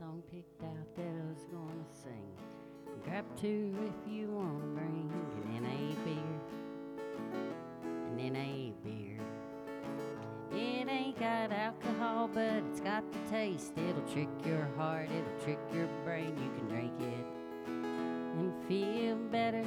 song picked out that I was gonna sing. Grab two if you wanna bring, and then a beer, and then a beer. It ain't got alcohol, but it's got the taste. It'll trick your heart, it'll trick your brain. You can drink it and feel better.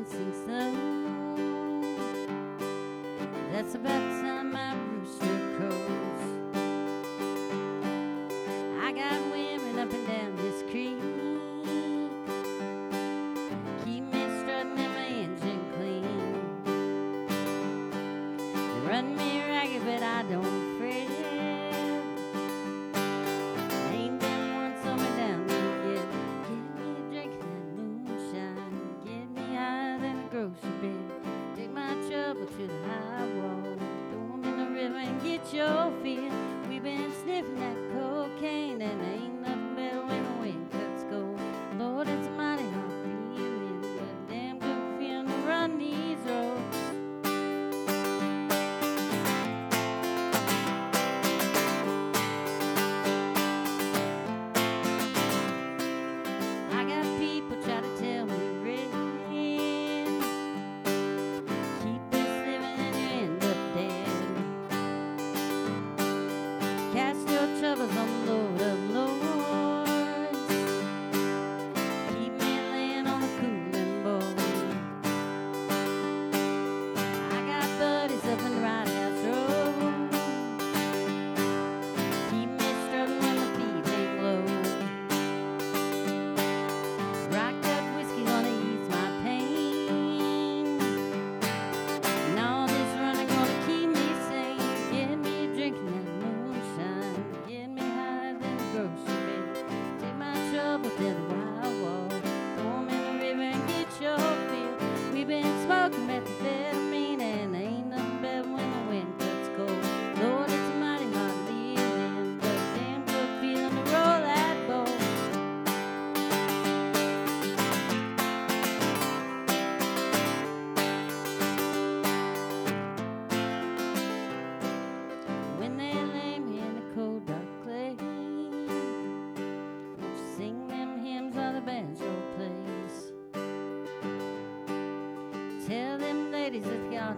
dancing sun.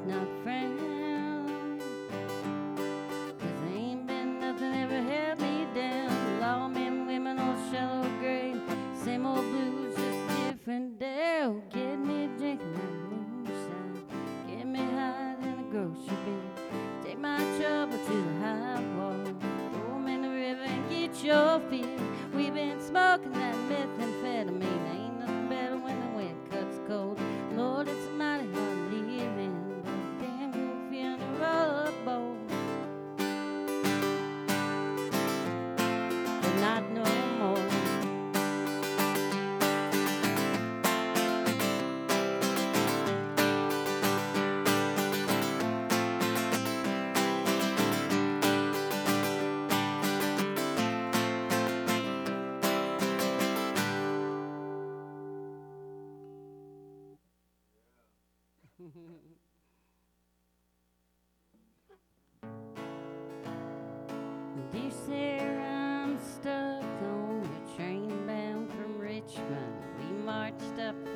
not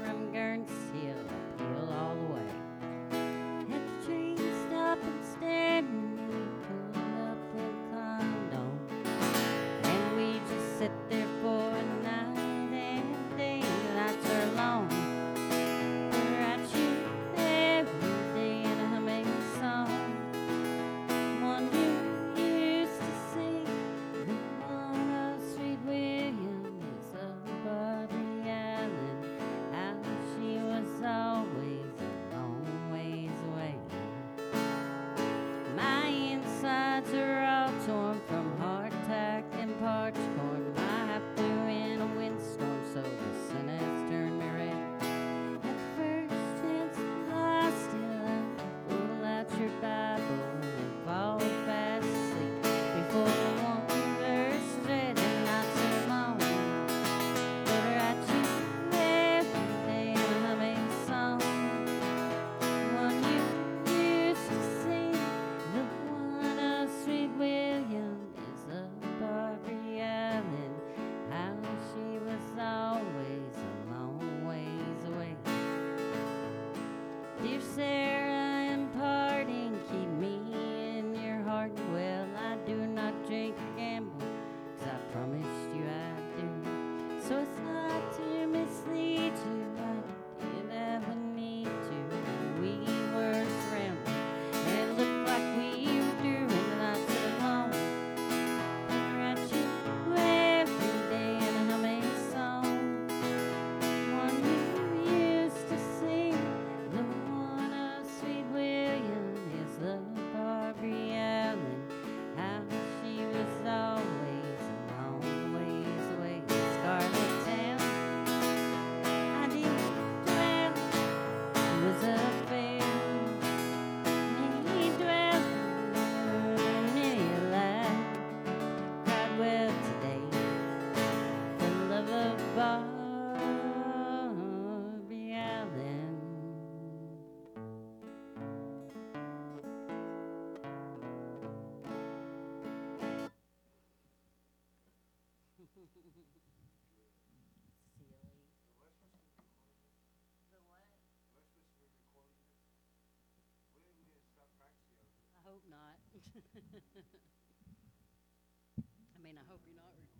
from I mean, I hope you're not recording.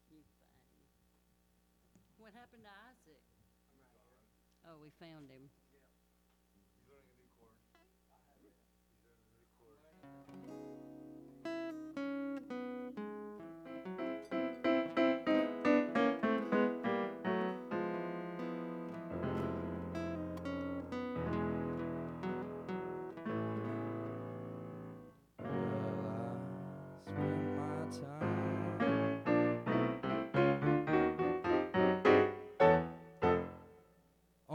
You funny. What happened to Isaac? Oh, we found him.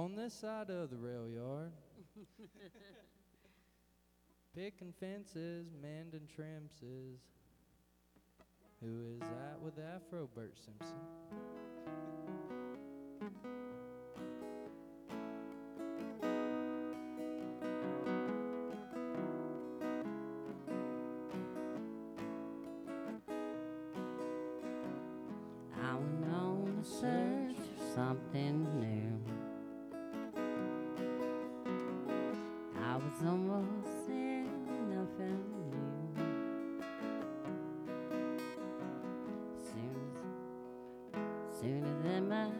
On this side of the rail yard, picking fences, mending trimses. Who is that with Afro Bert Simpson? I went on the search for something sooner than my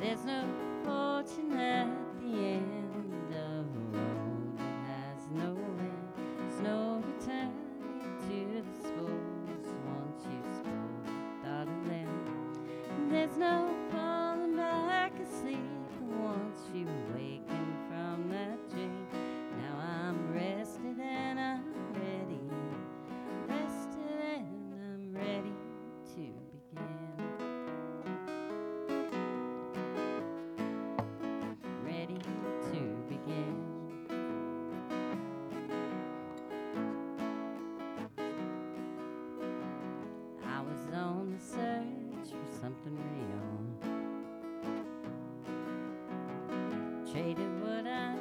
There's no fortune at the end of a road that has no end. There's no return to the spores once you thought of. There's no Traded what I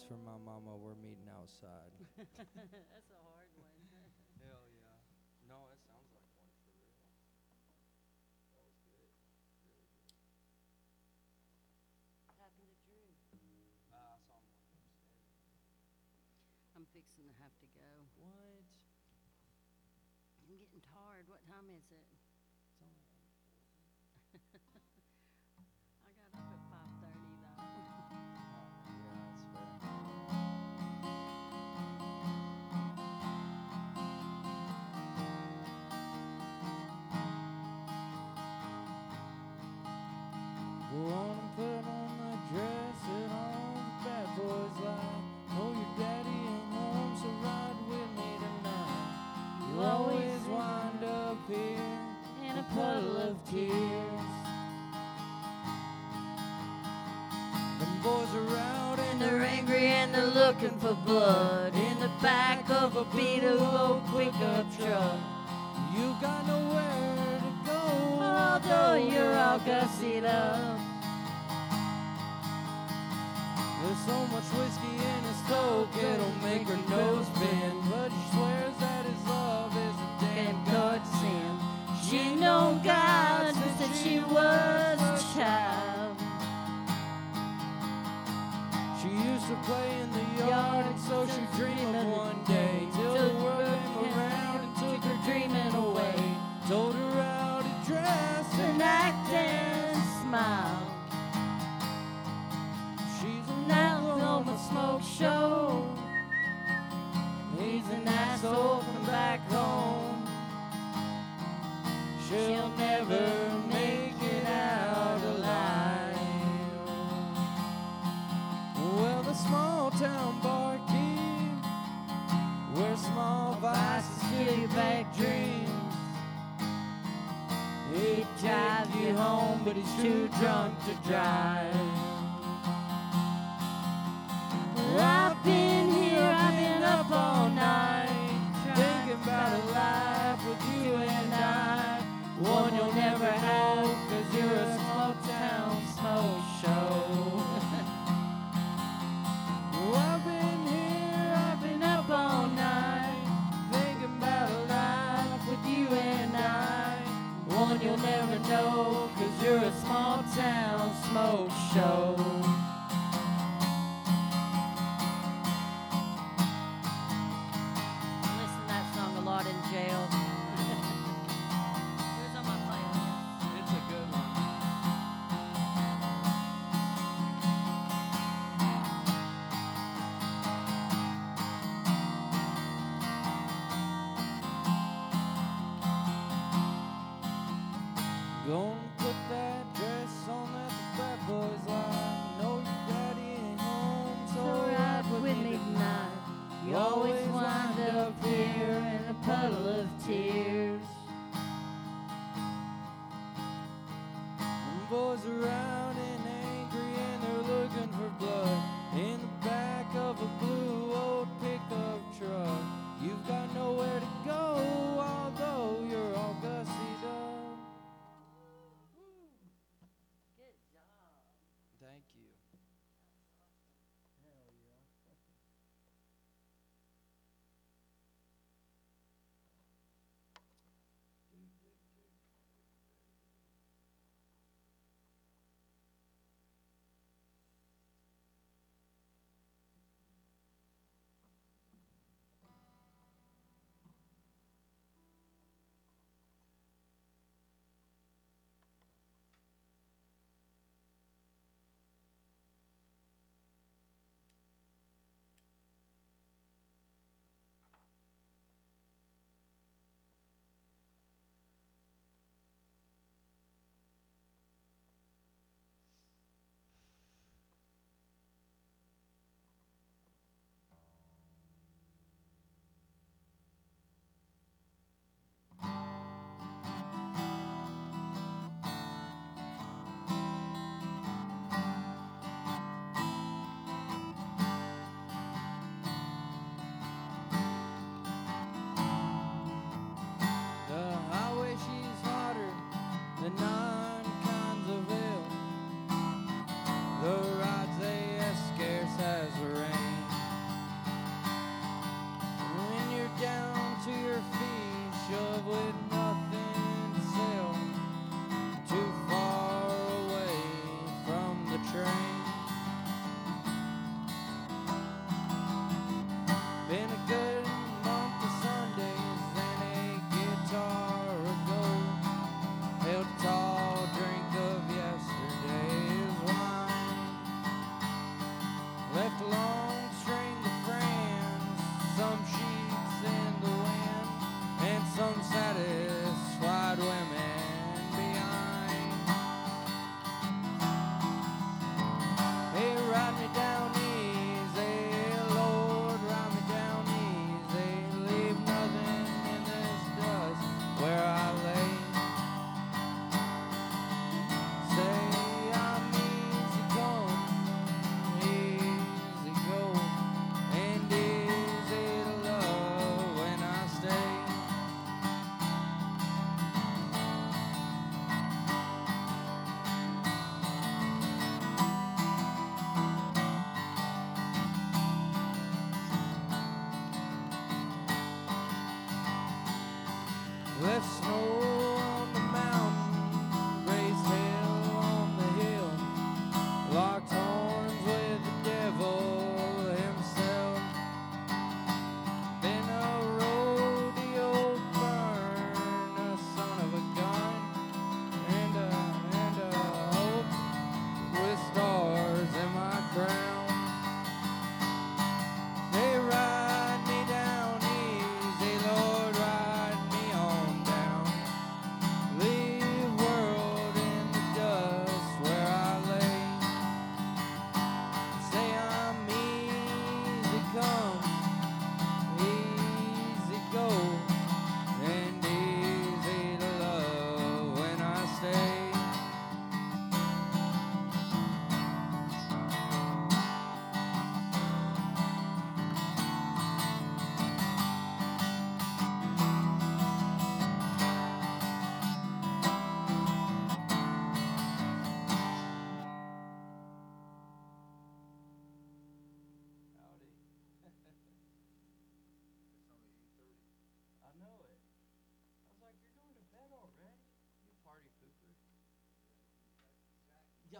one claps for my mama, we're meeting outside. That's a hard one. Hell yeah. No, it sounds like one for real. That was good. Really good. What happened to Drew? Uh, I saw him walking upstairs. I'm fixing to have to go. What? I'm getting tired. What time is it? Looking for blood in the back of a beat old pickup truck. You got nowhere to go. Although you're all gussied up, There's so much whiskey in his coke, it'll make her nose bend. But she swears To play in the yard, and so she dreamed of one day. Till the world came around and took her dreaming away. Told her how to dress And act and smile. She's an the smoke show. He's an asshole from back home. She'll never town barkeep, where small vices give you back dreams. He'd drive you home, but he's too drunk to drive. Well, I've been here, I've been up all night. Thinking about a life with you and I. One you'll never have, cause you're a boys are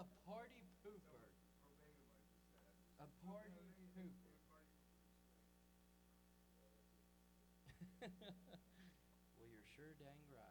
a party pooper. A party pooper. well, you're sure dang right.